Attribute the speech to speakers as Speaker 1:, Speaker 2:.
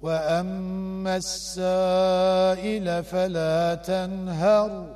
Speaker 1: وأما السائل فلا تنهر